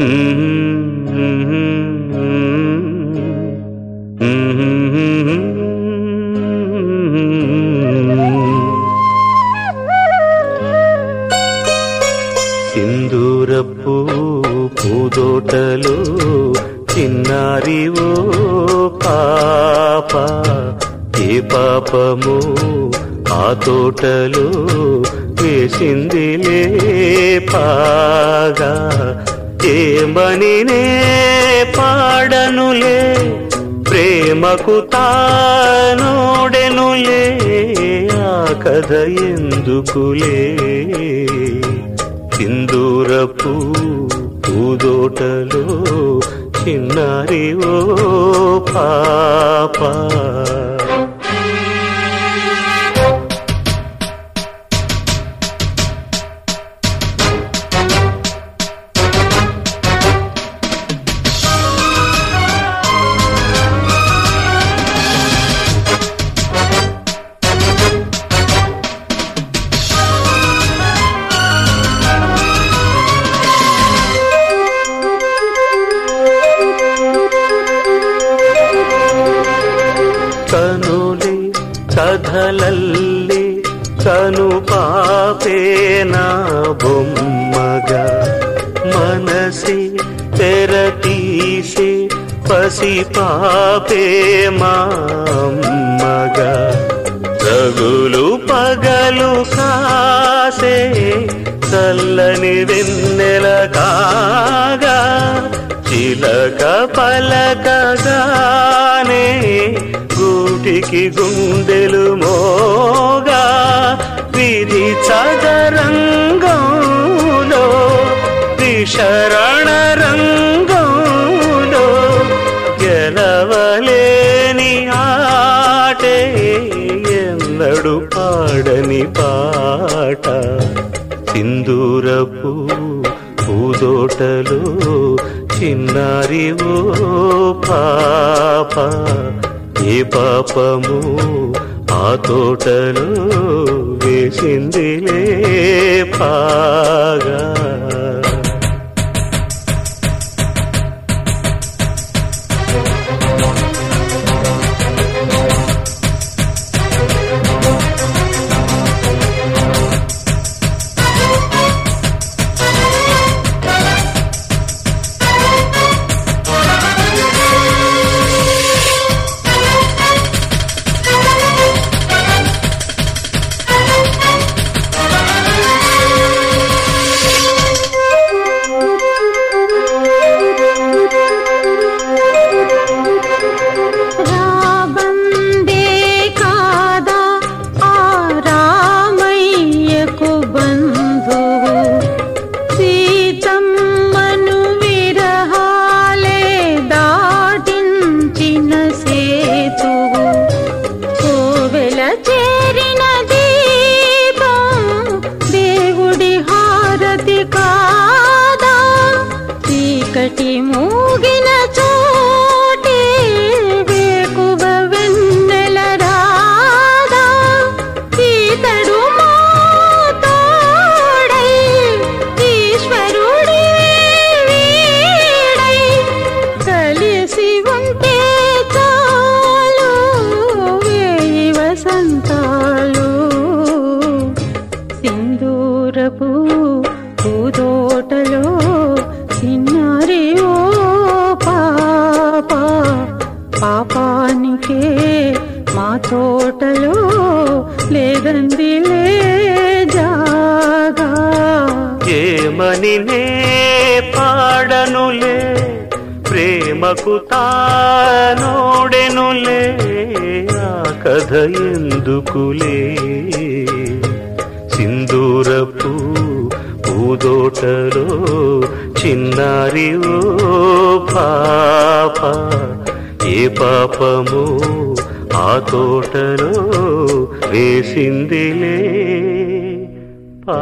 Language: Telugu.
సింధూరపు పూదోటలో చిన్నారివో పాప. ఏ పాపము ఆ తోటలో వేసిందిలే పాగా. ఏమనినే పాడనులే ప్రేమకు తానోడెనులే ఆ కథ ఎందుకులే? సింధూరపు పూదోటలో చిన్నారి ఓ పాప. తల్లి తను పాపేనా బొమ్మగా. మనసి తెరతీసి పసి పాపే మామ్మగా రగులు పగలు కాసే చల్లని వెన్నెల కాగా. చిలక పలకగా గూటికి గుండెలు మోగా విరి చదరంగంలో విషరణ రంగంలో గెలవలేని ఆటే ఎన్నడు పాడని పాట. సింధూరపు పూదోటలో చిన్నారి ఓ పాప. ఏ పాపము ఆ తోటలో వేసిందిలే పాగా. మరి ఓ పాప పాపానికే మా తోటలో లేదంది జాగా. ఏమని నే పాడనులే ప్రేమకు తానోడెనులే ఆ కథ ఎందుకులే? సింధూరపు పూదోటలో చిన్నారి ఓ పాప ఏ పాపము ఆ తోటలో వేసిందిలే. పా